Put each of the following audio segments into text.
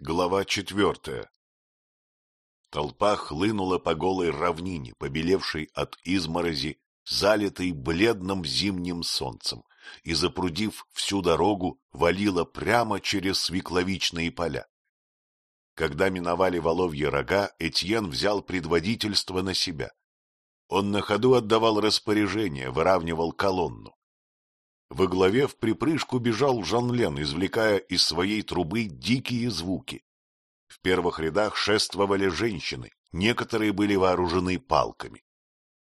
Глава четвертая Толпа хлынула по голой равнине, побелевшей от изморози, залитой бледным зимним солнцем, и, запрудив всю дорогу, валила прямо через свекловичные поля. Когда миновали воловьи рога, Этьен взял предводительство на себя. Он на ходу отдавал распоряжение, выравнивал колонну. Во главе в припрыжку бежал Жанлен, извлекая из своей трубы дикие звуки. В первых рядах шествовали женщины, некоторые были вооружены палками.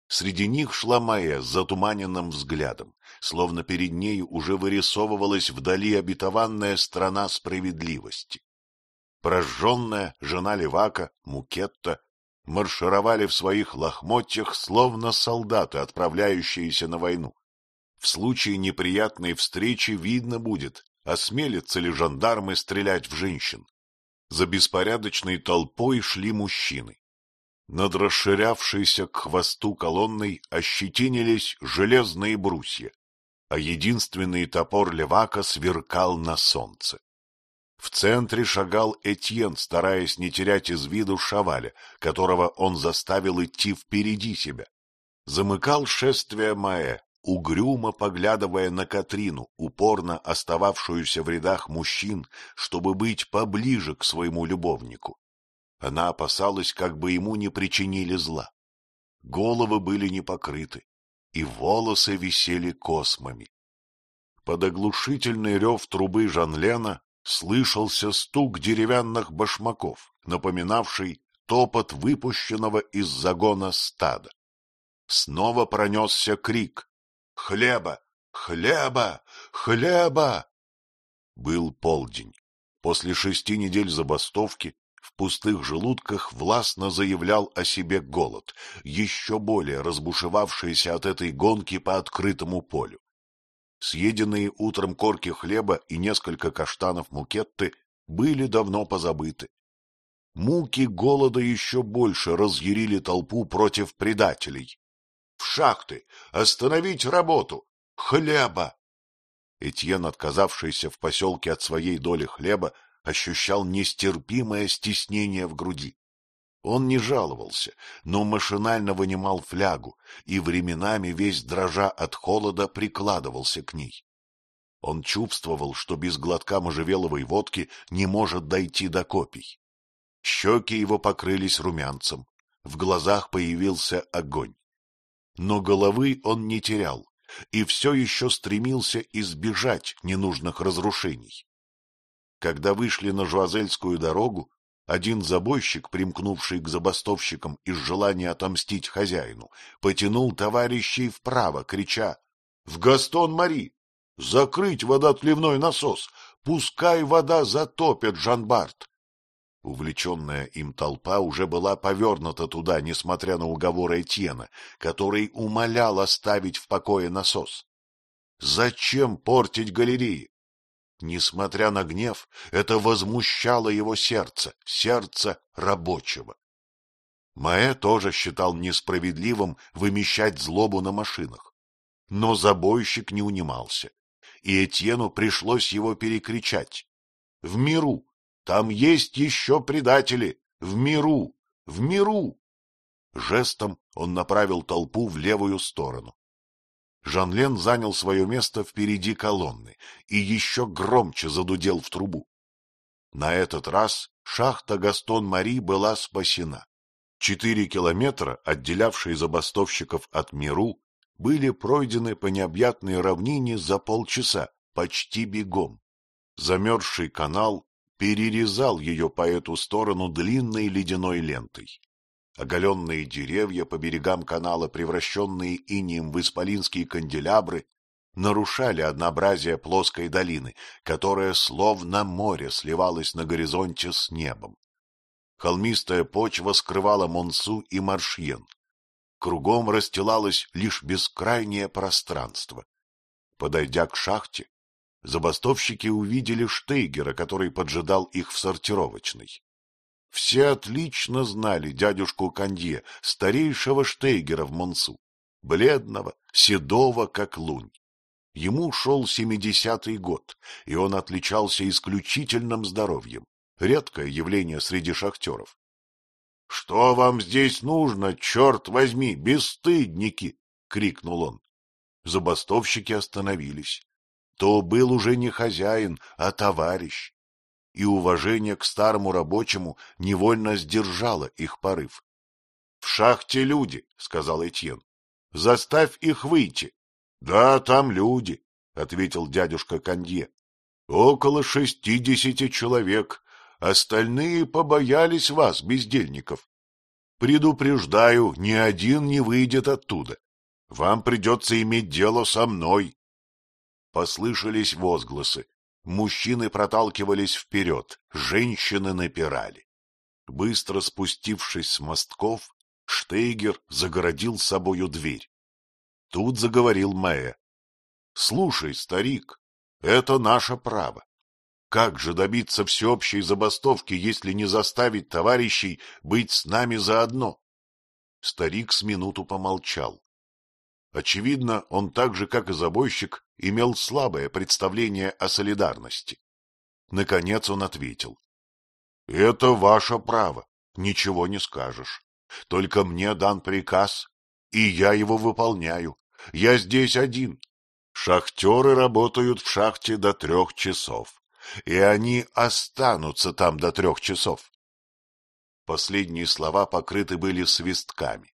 Среди них шла Майя с затуманенным взглядом, словно перед нею уже вырисовывалась вдали обетованная страна справедливости. Прожженная жена Левака, Мукетта, маршировали в своих лохмотьях, словно солдаты, отправляющиеся на войну. В случае неприятной встречи видно будет, осмелятся ли жандармы стрелять в женщин. За беспорядочной толпой шли мужчины. Над расширявшейся к хвосту колонной ощетинились железные брусья, а единственный топор левака сверкал на солнце. В центре шагал Этьен, стараясь не терять из виду Шаваля, которого он заставил идти впереди себя. Замыкал шествие Маэ, угрюмо поглядывая на Катрину, упорно остававшуюся в рядах мужчин, чтобы быть поближе к своему любовнику. Она опасалась, как бы ему не причинили зла. Головы были не покрыты, и волосы висели космами. Под оглушительный рев трубы Жанлена слышался стук деревянных башмаков, напоминавший топот выпущенного из загона стада. Снова пронесся крик Хлеба! Хлеба! Хлеба! Был полдень. После шести недель забастовки в пустых желудках властно заявлял о себе голод, еще более разбушевавшийся от этой гонки по открытому полю. Съеденные утром корки хлеба и несколько каштанов мукетты были давно позабыты. Муки голода еще больше разъярили толпу против предателей шахты, остановить работу, хлеба. Этьен, отказавшийся в поселке от своей доли хлеба, ощущал нестерпимое стеснение в груди. Он не жаловался, но машинально вынимал флягу и временами весь дрожа от холода прикладывался к ней. Он чувствовал, что без глотка можжевеловой водки не может дойти до копий. Щеки его покрылись румянцем, в глазах появился огонь но головы он не терял и все еще стремился избежать ненужных разрушений. Когда вышли на Жуазельскую дорогу, один забойщик, примкнувший к забастовщикам из желания отомстить хозяину, потянул товарищей вправо, крича «В Гастон-Мари! Закрыть водоотливной насос! Пускай вода затопит Жанбарт!» Увлеченная им толпа уже была повернута туда, несмотря на уговоры Этьена, который умолял оставить в покое насос. Зачем портить галереи? Несмотря на гнев, это возмущало его сердце, сердце рабочего. Маэ тоже считал несправедливым вымещать злобу на машинах. Но забойщик не унимался, и Этьену пришлось его перекричать. В миру там есть еще предатели. В миру! В миру! Жестом он направил толпу в левую сторону. Жанлен занял свое место впереди колонны и еще громче задудел в трубу. На этот раз шахта Гастон-Мари была спасена. Четыре километра, отделявшие забастовщиков от Миру, были пройдены по необъятной равнине за полчаса, почти бегом. Замерзший канал перерезал ее по эту сторону длинной ледяной лентой. Оголенные деревья по берегам канала, превращенные инием в исполинские канделябры, нарушали однообразие плоской долины, которая словно море сливалась на горизонте с небом. Холмистая почва скрывала Монсу и Маршьен. Кругом расстилалось лишь бескрайнее пространство. Подойдя к шахте, забастовщики увидели Штейгера, который поджидал их в сортировочной. Все отлично знали дядюшку Кандье, старейшего Штейгера в Монсу, бледного, седого, как лунь. Ему шел семидесятый год, и он отличался исключительным здоровьем. редкое явление среди шахтеров. — Что вам здесь нужно, черт возьми, бесстыдники? — крикнул он. Забастовщики остановились. То был уже не хозяин, а товарищ. И уважение к старому рабочему невольно сдержало их порыв. — В шахте люди, — сказал Этьен. — Заставь их выйти. — Да, там люди, — ответил дядюшка Кондье. — Около шестидесяти человек. Остальные побоялись вас, бездельников. Предупреждаю, ни один не выйдет оттуда. Вам придется иметь дело со мной. Послышались возгласы. Мужчины проталкивались вперед, женщины напирали. Быстро спустившись с мостков, Штейгер загородил собою дверь. Тут заговорил Мэя. — Слушай, старик, это наше право. Как же добиться всеобщей забастовки, если не заставить товарищей быть с нами заодно? Старик с минуту помолчал. Очевидно, он так же, как и забойщик, имел слабое представление о солидарности. Наконец он ответил. — Это ваше право, ничего не скажешь. Только мне дан приказ, и я его выполняю. Я здесь один. Шахтеры работают в шахте до трех часов, и они останутся там до трех часов. Последние слова покрыты были свистками.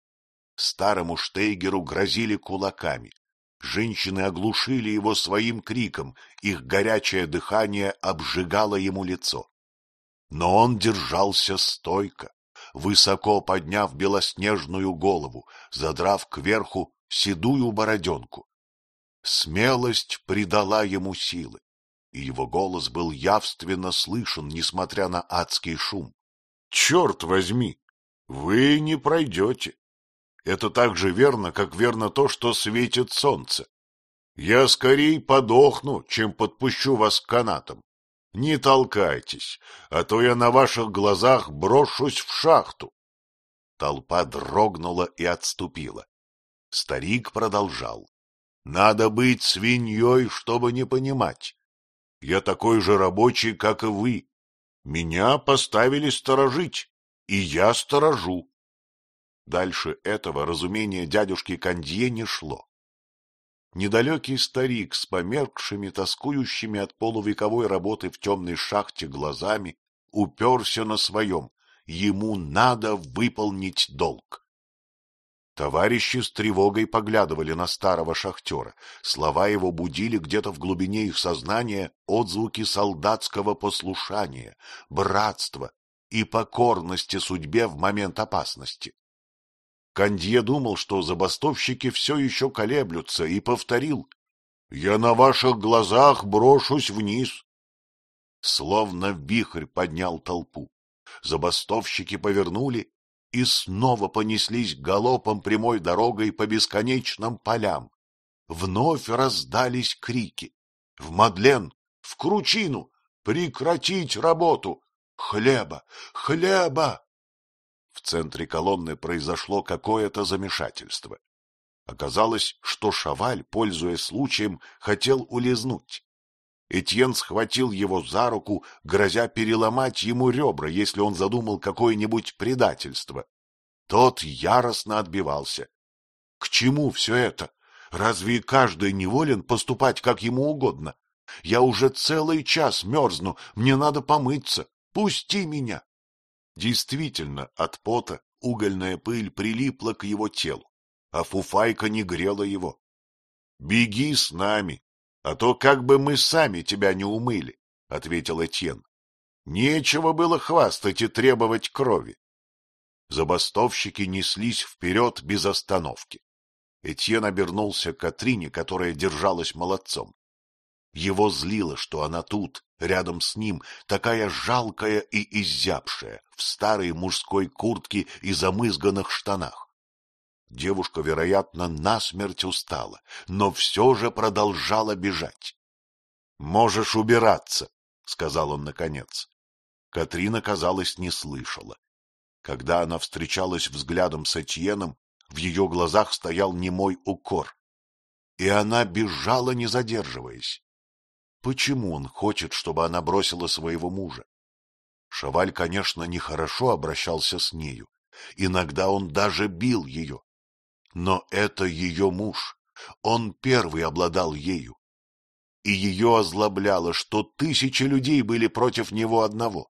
Старому Штейгеру грозили кулаками. Женщины оглушили его своим криком, их горячее дыхание обжигало ему лицо. Но он держался стойко, высоко подняв белоснежную голову, задрав кверху седую бороденку. Смелость придала ему силы, и его голос был явственно слышен, несмотря на адский шум. — Черт возьми! Вы не пройдете. Это так же верно, как верно то, что светит солнце. Я скорее подохну, чем подпущу вас к канатам. Не толкайтесь, а то я на ваших глазах брошусь в шахту. Толпа дрогнула и отступила. Старик продолжал. Надо быть свиньей, чтобы не понимать. Я такой же рабочий, как и вы. Меня поставили сторожить, и я сторожу. Дальше этого разумение дядюшки Кандье не шло. Недалекий старик с померкшими, тоскующими от полувековой работы в темной шахте глазами уперся на своем. Ему надо выполнить долг. Товарищи с тревогой поглядывали на старого шахтера. Слова его будили где-то в глубине их сознания отзвуки солдатского послушания, братства и покорности судьбе в момент опасности. Кандье думал, что забастовщики все еще колеблются, и повторил. — Я на ваших глазах брошусь вниз. Словно вихрь поднял толпу. Забастовщики повернули и снова понеслись галопом прямой дорогой по бесконечным полям. Вновь раздались крики. В Мадлен, в Кручину, прекратить работу! Хлеба! Хлеба! В центре колонны произошло какое-то замешательство. Оказалось, что Шаваль, пользуясь случаем, хотел улизнуть. Этьен схватил его за руку, грозя переломать ему ребра, если он задумал какое-нибудь предательство. Тот яростно отбивался. К чему все это? Разве каждый неволен поступать как ему угодно? Я уже целый час мерзну, мне надо помыться. Пусти меня! Действительно, от пота угольная пыль прилипла к его телу, а фуфайка не грела его. — Беги с нами, а то как бы мы сами тебя не умыли, — ответил Этьен. Нечего было хвастать и требовать крови. Забастовщики неслись вперед без остановки. Этьен обернулся к Катрине, которая держалась молодцом. Его злило, что она тут, рядом с ним, такая жалкая и изябшая, в старой мужской куртке и замызганных штанах. Девушка, вероятно, насмерть устала, но все же продолжала бежать. — Можешь убираться, — сказал он наконец. Катрина, казалось, не слышала. Когда она встречалась взглядом с Этьеном, в ее глазах стоял немой укор. И она бежала, не задерживаясь. Почему он хочет, чтобы она бросила своего мужа? Шаваль, конечно, нехорошо обращался с нею. Иногда он даже бил ее. Но это ее муж. Он первый обладал ею. И ее озлобляло, что тысячи людей были против него одного.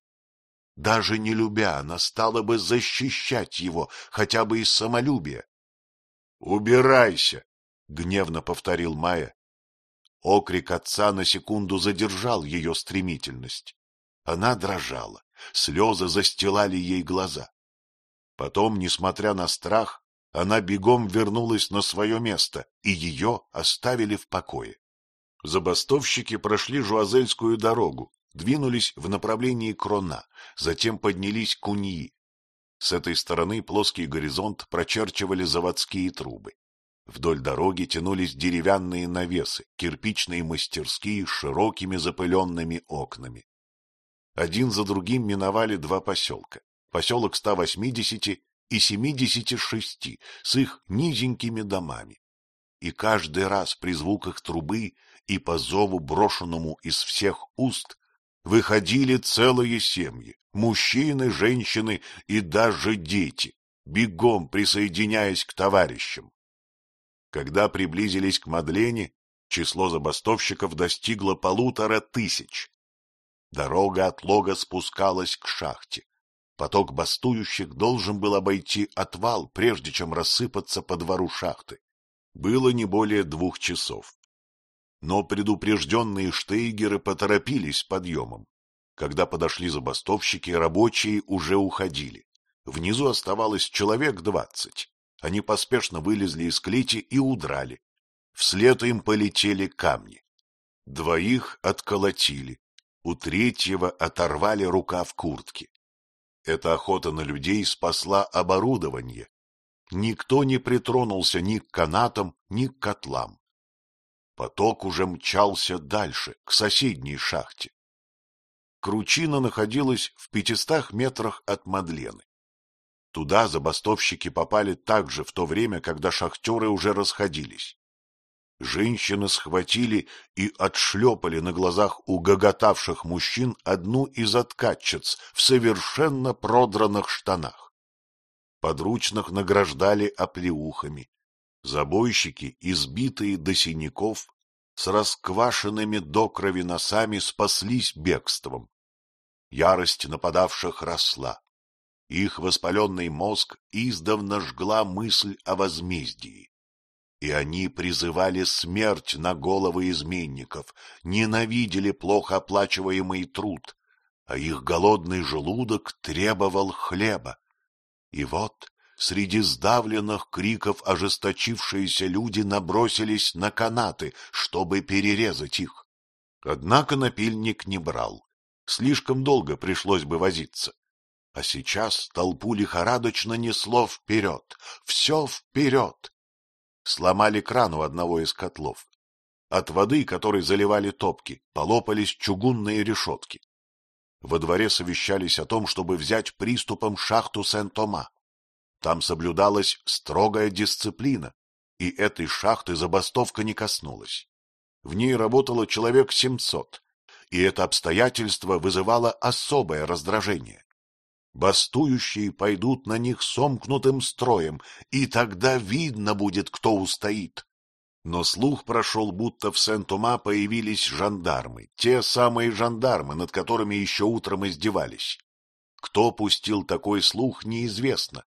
Даже не любя, она стала бы защищать его, хотя бы из самолюбия. — Убирайся! — гневно повторил Майя. Окрик отца на секунду задержал ее стремительность. Она дрожала, слезы застилали ей глаза. Потом, несмотря на страх, она бегом вернулась на свое место, и ее оставили в покое. Забастовщики прошли Жуазельскую дорогу, двинулись в направлении Крона, затем поднялись к Уньи. С этой стороны плоский горизонт прочерчивали заводские трубы. Вдоль дороги тянулись деревянные навесы, кирпичные мастерские с широкими запыленными окнами. Один за другим миновали два поселка. Поселок 180 и 76 с их низенькими домами. И каждый раз при звуках трубы и по зову, брошенному из всех уст, выходили целые семьи, мужчины, женщины и даже дети, бегом присоединяясь к товарищам. Когда приблизились к Мадлене, число забастовщиков достигло полутора тысяч. Дорога от лога спускалась к шахте. Поток бастующих должен был обойти отвал, прежде чем рассыпаться по двору шахты. Было не более двух часов. Но предупрежденные штейгеры поторопились с подъемом. Когда подошли забастовщики, рабочие уже уходили. Внизу оставалось человек двадцать. Они поспешно вылезли из клети и удрали. Вслед им полетели камни. Двоих отколотили, у третьего оторвали рукав куртки. Эта охота на людей спасла оборудование. Никто не притронулся ни к канатам, ни к котлам. Поток уже мчался дальше, к соседней шахте. Кручина находилась в пятистах метрах от Мадлены. Туда забастовщики попали также в то время, когда шахтеры уже расходились. Женщины схватили и отшлепали на глазах у гоготавших мужчин одну из откатчиц в совершенно продранных штанах. Подручных награждали оплеухами, Забойщики, избитые до синяков, с расквашенными до крови носами спаслись бегством. Ярость нападавших росла. Их воспаленный мозг издавна жгла мысль о возмездии. И они призывали смерть на головы изменников, ненавидели плохо оплачиваемый труд, а их голодный желудок требовал хлеба. И вот Среди сдавленных криков ожесточившиеся люди набросились на канаты, чтобы перерезать их. Однако напильник не брал. Слишком долго пришлось бы возиться. А сейчас толпу лихорадочно несло вперед. Все вперед! Сломали кран у одного из котлов. От воды, которой заливали топки, полопались чугунные решетки. Во дворе совещались о том, чтобы взять приступом шахту Сен-Тома. Там соблюдалась строгая дисциплина, и этой шахты забастовка не коснулась. В ней работало человек семьсот, и это обстоятельство вызывало особое раздражение. Бастующие пойдут на них сомкнутым строем, и тогда видно будет, кто устоит. Но слух прошел, будто в Сен-Тома появились жандармы, те самые жандармы, над которыми еще утром издевались. Кто пустил такой слух, неизвестно,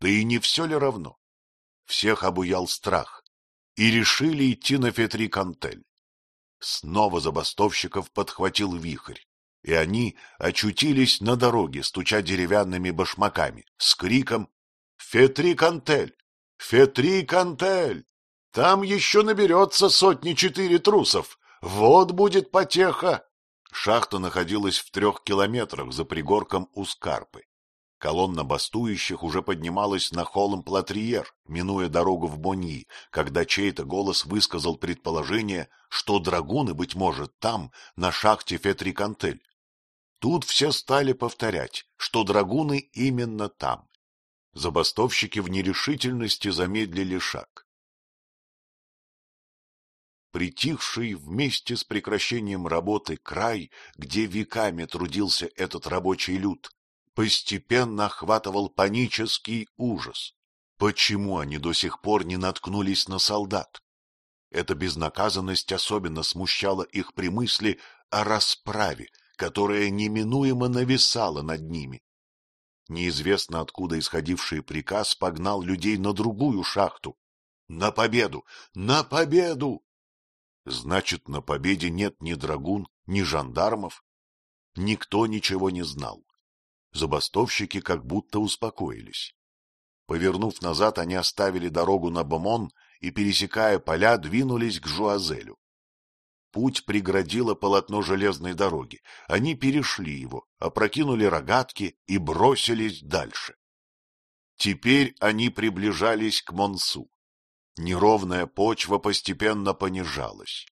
да и не все ли равно? Всех обуял страх, и решили идти на Фетрикантель. Снова забастовщиков подхватил вихрь, и они очутились на дороге, стуча деревянными башмаками, с криком «Фетрикантель! Фетрикантель! Там еще наберется сотни-четыре трусов! Вот будет потеха!» Шахта находилась в трех километрах за пригорком у Скарпы. Колонна бастующих уже поднималась на холм Платриер, минуя дорогу в Бонни, когда чей-то голос высказал предположение, что драгуны, быть может, там, на шахте Фетрикантель. Тут все стали повторять, что драгуны именно там. Забастовщики в нерешительности замедлили шаг. притихший вместе с прекращением работы край, где веками трудился этот рабочий люд, постепенно охватывал панический ужас. Почему они до сих пор не наткнулись на солдат? Эта безнаказанность особенно смущала их при мысли о расправе, которая неминуемо нависала над ними. Неизвестно откуда исходивший приказ погнал людей на другую шахту. На победу! На победу! Значит, на победе нет ни драгун, ни жандармов. Никто ничего не знал. Забастовщики как будто успокоились. Повернув назад, они оставили дорогу на Бомон и, пересекая поля, двинулись к Жуазелю. Путь преградило полотно железной дороги. Они перешли его, опрокинули рогатки и бросились дальше. Теперь они приближались к Монсу. Неровная почва постепенно понижалась.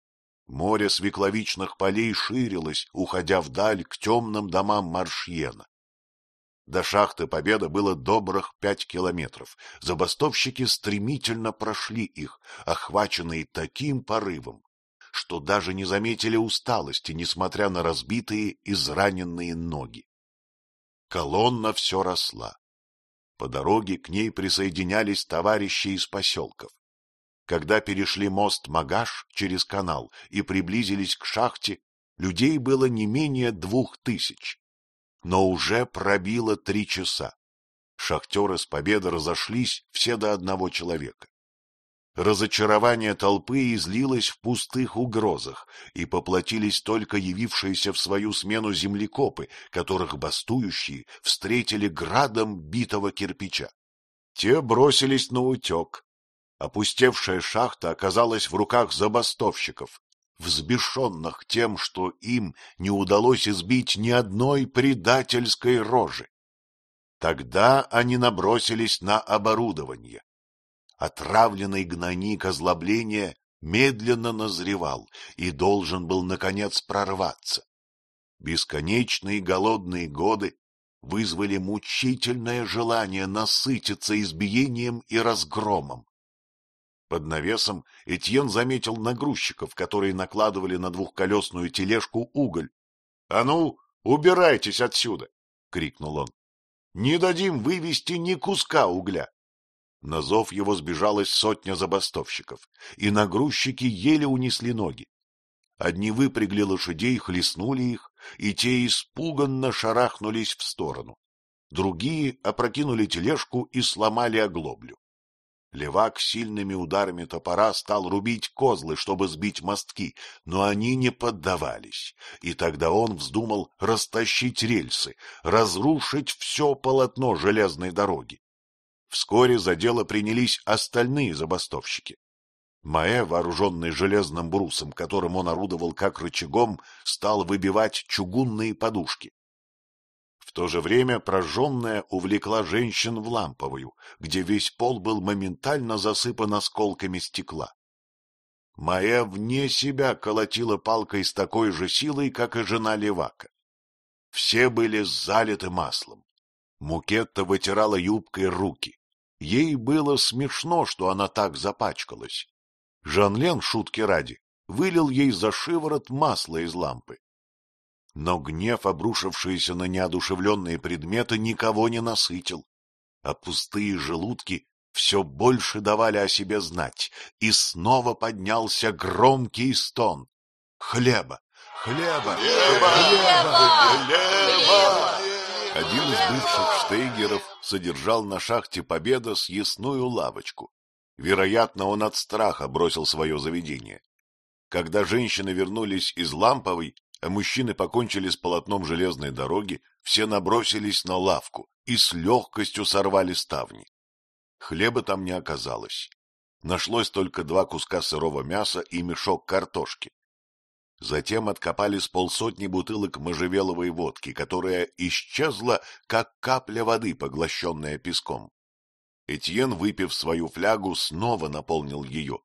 Море свекловичных полей ширилось, уходя вдаль к темным домам Маршьена. До шахты Победа было добрых пять километров. Забастовщики стремительно прошли их, охваченные таким порывом, что даже не заметили усталости, несмотря на разбитые, израненные ноги. Колонна все росла. По дороге к ней присоединялись товарищи из поселков. Когда перешли мост Магаш через канал и приблизились к шахте, людей было не менее двух тысяч. Но уже пробило три часа. Шахтеры с победы разошлись все до одного человека. Разочарование толпы излилось в пустых угрозах, и поплатились только явившиеся в свою смену землекопы, которых бастующие встретили градом битого кирпича. Те бросились на утек, Опустевшая шахта оказалась в руках забастовщиков, взбешенных тем, что им не удалось избить ни одной предательской рожи. Тогда они набросились на оборудование. Отравленный гнойник озлобления медленно назревал и должен был, наконец, прорваться. Бесконечные голодные годы вызвали мучительное желание насытиться избиением и разгромом. Под навесом Этьен заметил нагрузчиков, которые накладывали на двухколесную тележку уголь. — А ну, убирайтесь отсюда! — крикнул он. — Не дадим вывести ни куска угля. На зов его сбежалась сотня забастовщиков, и нагрузчики еле унесли ноги. Одни выпрягли лошадей, хлестнули их, и те испуганно шарахнулись в сторону. Другие опрокинули тележку и сломали оглоблю. Левак сильными ударами топора стал рубить козлы, чтобы сбить мостки, но они не поддавались, и тогда он вздумал растащить рельсы, разрушить все полотно железной дороги. Вскоре за дело принялись остальные забастовщики. Маэ, вооруженный железным брусом, которым он орудовал как рычагом, стал выбивать чугунные подушки. В то же время прожженная увлекла женщин в ламповую, где весь пол был моментально засыпан осколками стекла. Майя вне себя колотила палкой с такой же силой, как и жена Левака. Все были залиты маслом. Мукетта вытирала юбкой руки. Ей было смешно, что она так запачкалась. Жанлен, шутки ради, вылил ей за шиворот масло из лампы. Но гнев, обрушившийся на неодушевленные предметы, никого не насытил, а пустые желудки все больше давали о себе знать, и снова поднялся громкий стон. «Хлеба! Хлеба! Хлеба! Хлеба! Хлеба!» Один из бывших штейгеров содержал на шахте Победа съестную лавочку. Вероятно, он от страха бросил свое заведение. Когда женщины вернулись из Ламповой, а мужчины покончили с полотном железной дороги, все набросились на лавку и с легкостью сорвали ставни. Хлеба там не оказалось. Нашлось только два куска сырого мяса и мешок картошки. Затем откопали с полсотни бутылок можжевеловой водки, которая исчезла, как капля воды, поглощенная песком. Этьен, выпив свою флягу, снова наполнил ее.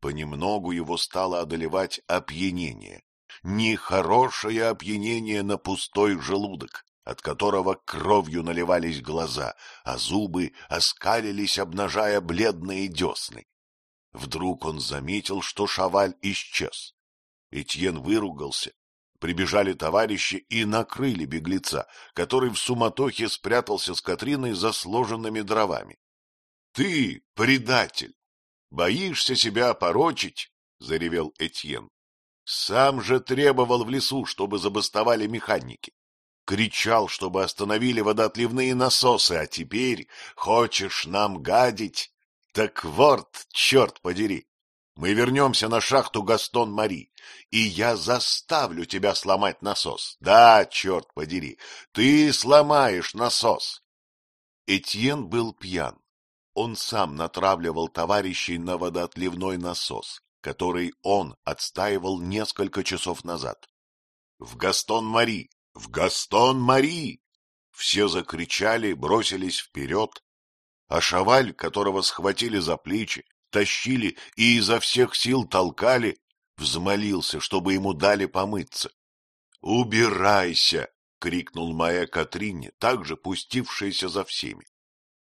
Понемногу его стало одолевать опьянение нехорошее опьянение на пустой желудок, от которого кровью наливались глаза, а зубы оскалились, обнажая бледные десны. Вдруг он заметил, что Шаваль исчез. Этьен выругался. Прибежали товарищи и накрыли беглеца, который в суматохе спрятался с Катриной за сложенными дровами. — Ты, предатель, боишься себя опорочить? — заревел Этьен. — Сам же требовал в лесу, чтобы забастовали механики. Кричал, чтобы остановили водоотливные насосы, а теперь хочешь нам гадить? Так вот, черт подери, мы вернемся на шахту Гастон-Мари, и я заставлю тебя сломать насос. Да, черт подери, ты сломаешь насос. Этьен был пьян. Он сам натравливал товарищей на водоотливной насос, который он отстаивал несколько часов назад. В Гастон-Мари! В Гастон-Мари! Все закричали, бросились вперед, а Шаваль, которого схватили за плечи, тащили и изо всех сил толкали, взмолился, чтобы ему дали помыться. «Убирайся!» — крикнул моя Катрине, также пустившаяся за всеми.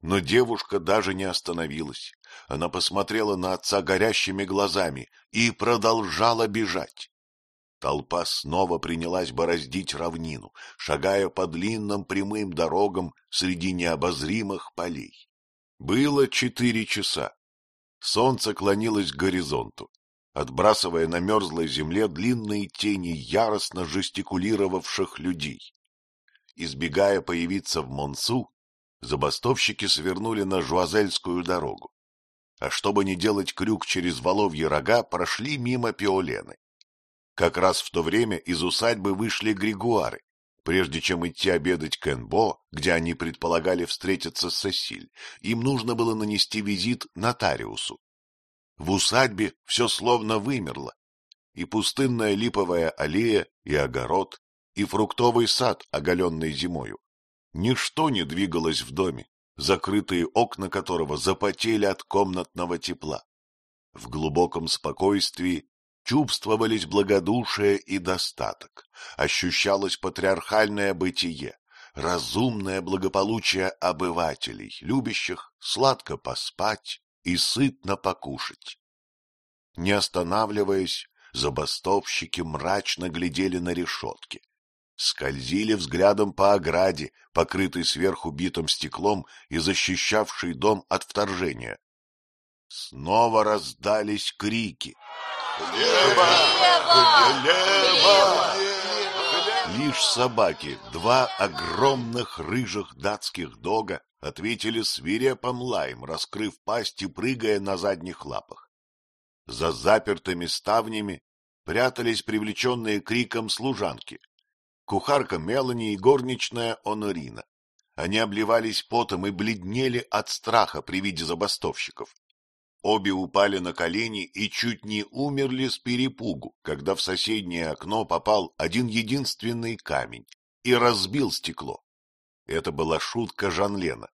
Но девушка даже не остановилась. Она посмотрела на отца горящими глазами и продолжала бежать. Толпа снова принялась бороздить равнину, шагая по длинным прямым дорогам среди необозримых полей. Было четыре часа. Солнце клонилось к горизонту, отбрасывая на мерзлой земле длинные тени яростно жестикулировавших людей. Избегая появиться в Монсу, забастовщики свернули на Жуазельскую дорогу. А чтобы не делать крюк через Воловьи рога, прошли мимо Пиолены. Как раз в то время из усадьбы вышли Григуары, Прежде чем идти обедать к Энбо, где они предполагали встретиться с Сесиль, им нужно было нанести визит нотариусу. В усадьбе все словно вымерло. И пустынная липовая аллея, и огород, и фруктовый сад, оголенный зимою. Ничто не двигалось в доме, закрытые окна которого запотели от комнатного тепла. В глубоком спокойствии чувствовались благодушие и достаток, ощущалось патриархальное бытие, разумное благополучие обывателей, любящих сладко поспать и сытно покушать. Не останавливаясь, забастовщики мрачно глядели на решетки, скользили взглядом по ограде, покрытой сверху битым стеклом и защищавшей дом от вторжения. Снова раздались крики — Хлеба! Хлеба! Лишь собаки, два огромных рыжих датских дога, ответили свирепым лаем, раскрыв пасть и прыгая на задних лапах. За запертыми ставнями прятались привлеченные криком служанки. Кухарка Мелани и горничная Онорина. Они обливались потом и бледнели от страха при виде забастовщиков. Обе упали на колени и чуть не умерли с перепугу, когда в соседнее окно попал один единственный камень и разбил стекло. Это была шутка Жанлена.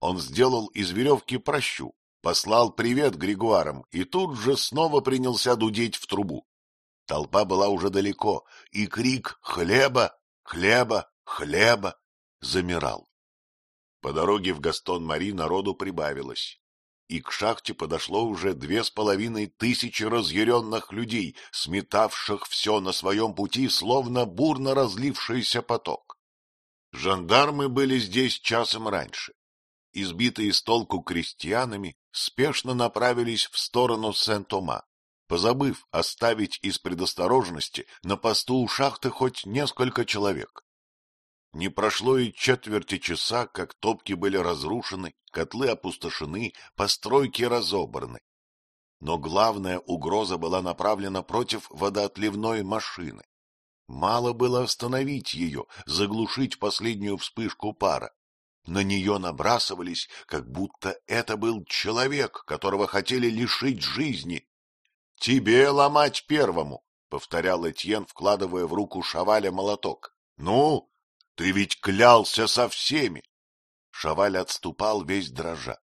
Он сделал из веревки прощу, послал привет Григуарам и тут же снова принялся дудеть в трубу. Толпа была уже далеко, и крик «Хлеба! Хлеба! Хлеба!» замирал. По дороге в Гастон-Мари народу прибавилось и к шахте подошло уже две с половиной тысячи разъяренных людей, сметавших все на своем пути, словно бурно разлившийся поток. Жандармы были здесь часом раньше. Избитые с толку крестьянами спешно направились в сторону Сен-Тома, позабыв оставить из предосторожности на посту у шахты хоть несколько человек. Не прошло и четверти часа, как топки были разрушены, котлы опустошены, постройки разобраны. Но главная угроза была направлена против водоотливной машины. Мало было остановить ее, заглушить последнюю вспышку пара. На нее набрасывались, как будто это был человек, которого хотели лишить жизни. — Тебе ломать первому, — повторял Этьен, вкладывая в руку Шаваля молоток. — Ну, ты ведь клялся со всеми. Шаваль отступал весь дрожа.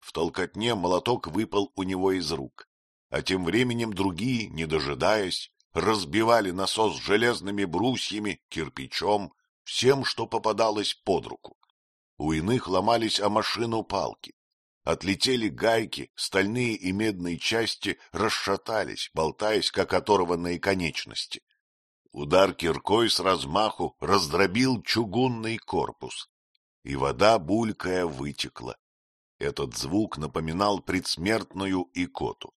В толкотне молоток выпал у него из рук, а тем временем другие, не дожидаясь, разбивали насос железными брусьями, кирпичом, всем, что попадалось под руку. У иных ломались о машину палки, Отлетели гайки, стальные и медные части расшатались, болтаясь, как оторванные конечности. Удар киркой с размаху раздробил чугунный корпус, и вода, булькая, вытекла. Этот звук напоминал предсмертную икоту.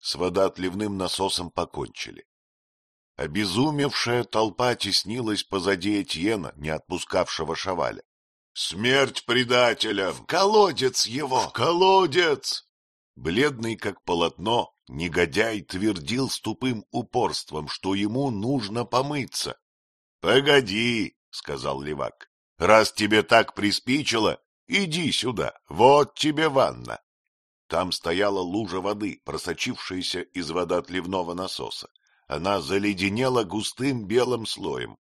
С водоотливным насосом покончили. Обезумевшая толпа теснилась позади Этьена, не отпускавшего Шаваля. — Смерть предателя! В колодец его! В колодец! Бледный как полотно, негодяй твердил с тупым упорством, что ему нужно помыться. — Погоди, — сказал левак, — раз тебе так приспичило, иди сюда, вот тебе ванна. Там стояла лужа воды, просочившаяся из водоотливного насоса. Она заледенела густым белым слоем.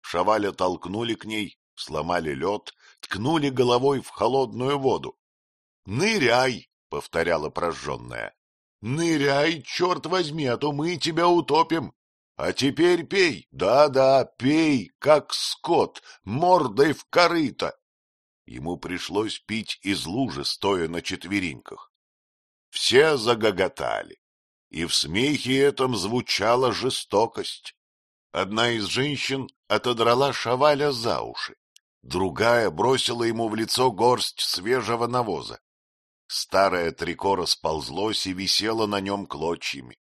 Шаваля толкнули к ней, сломали лед, ткнули головой в холодную воду. — Ныряй! — повторяла прожженная. — Ныряй, черт возьми, а то мы тебя утопим. А теперь пей, да-да, пей, как скот, мордой в корыто. Ему пришлось пить из лужи, стоя на четвереньках. Все загоготали и в смехе этом звучала жестокость. Одна из женщин отодрала Шаваля за уши, другая бросила ему в лицо горсть свежего навоза. Старое трико расползлось и висело на нем клочьями.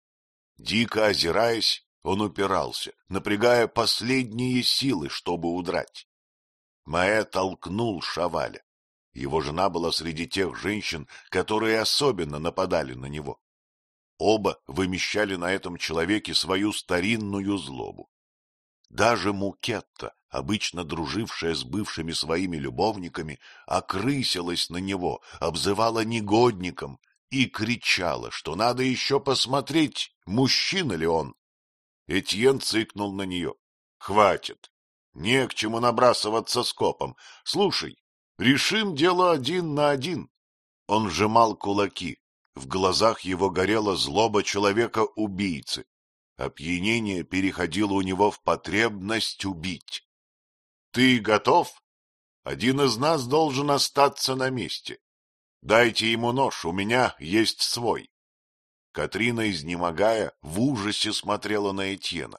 Дико озираясь, он упирался, напрягая последние силы, чтобы удрать. Маэ толкнул Шаваля. Его жена была среди тех женщин, которые особенно нападали на него. Оба вымещали на этом человеке свою старинную злобу. Даже Мукетта, обычно дружившая с бывшими своими любовниками, окрысилась на него, обзывала негодником и кричала, что надо еще посмотреть, мужчина ли он. Этьен цыкнул на нее. — Хватит. Не к чему набрасываться скопом. Слушай, решим дело один на один. Он сжимал кулаки, в глазах его горела злоба человека-убийцы. Опьянение переходило у него в потребность убить. — Ты готов? Один из нас должен остаться на месте. Дайте ему нож, у меня есть свой. Катрина, изнемогая, в ужасе смотрела на Этьена.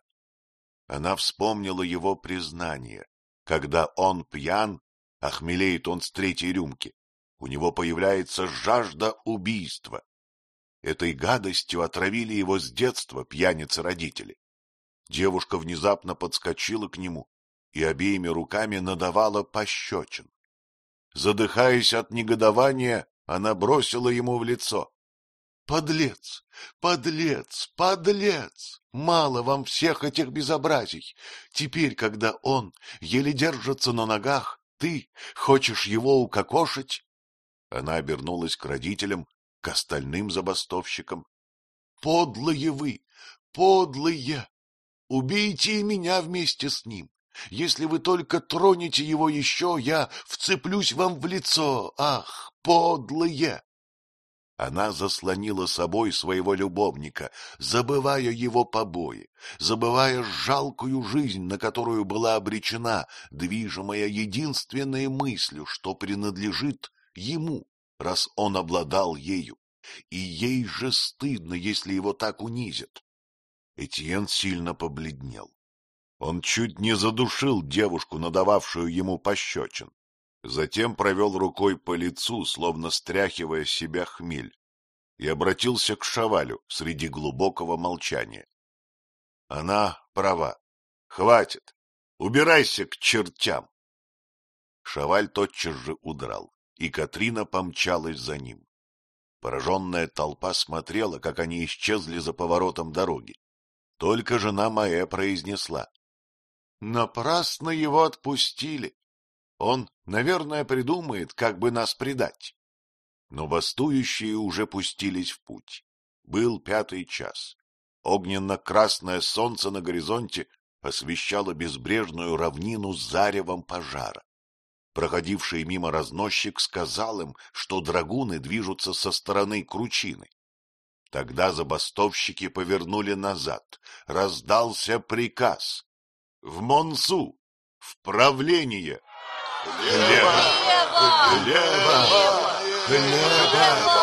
Она вспомнила его признание. Когда он пьян, а хмелеет он с третьей рюмки, у него появляется жажда убийства. Этой гадостью отравили его с детства пьяницы-родители. Девушка внезапно подскочила к нему и обеими руками надавала пощечин. Задыхаясь от негодования, она бросила ему в лицо. — Подлец! Подлец! Подлец! Мало вам всех этих безобразий! Теперь, когда он еле держится на ногах, ты хочешь его укокошить? Она обернулась к родителям, к остальным забастовщикам. — Подлые вы! Подлые! Убейте и меня вместе с ним! Если вы только тронете его еще, я вцеплюсь вам в лицо! Ах, подлые! Она заслонила собой своего любовника, забывая его побои, забывая жалкую жизнь, на которую была обречена, движимая единственной мыслью, что принадлежит ему, раз он обладал ею, и ей же стыдно, если его так унизят. Этьен сильно побледнел. Он чуть не задушил девушку, надававшую ему пощечин. Затем провел рукой по лицу, словно стряхивая себя хмель, и обратился к Шавалю среди глубокого молчания. Она права. Хватит. Убирайся к чертям. Шаваль тотчас же удрал и Катрина помчалась за ним. Пораженная толпа смотрела, как они исчезли за поворотом дороги. Только жена моя произнесла. — Напрасно его отпустили. Он, наверное, придумает, как бы нас предать. Но бастующие уже пустились в путь. Был пятый час. Огненно-красное солнце на горизонте освещало безбрежную равнину заревом пожара. Проходивший мимо разносчик сказал им, что драгуны движутся со стороны кручины. Тогда забастовщики повернули назад. Раздался приказ. В Монсу! В правление! Лево! Лево! Лево! Хлеба!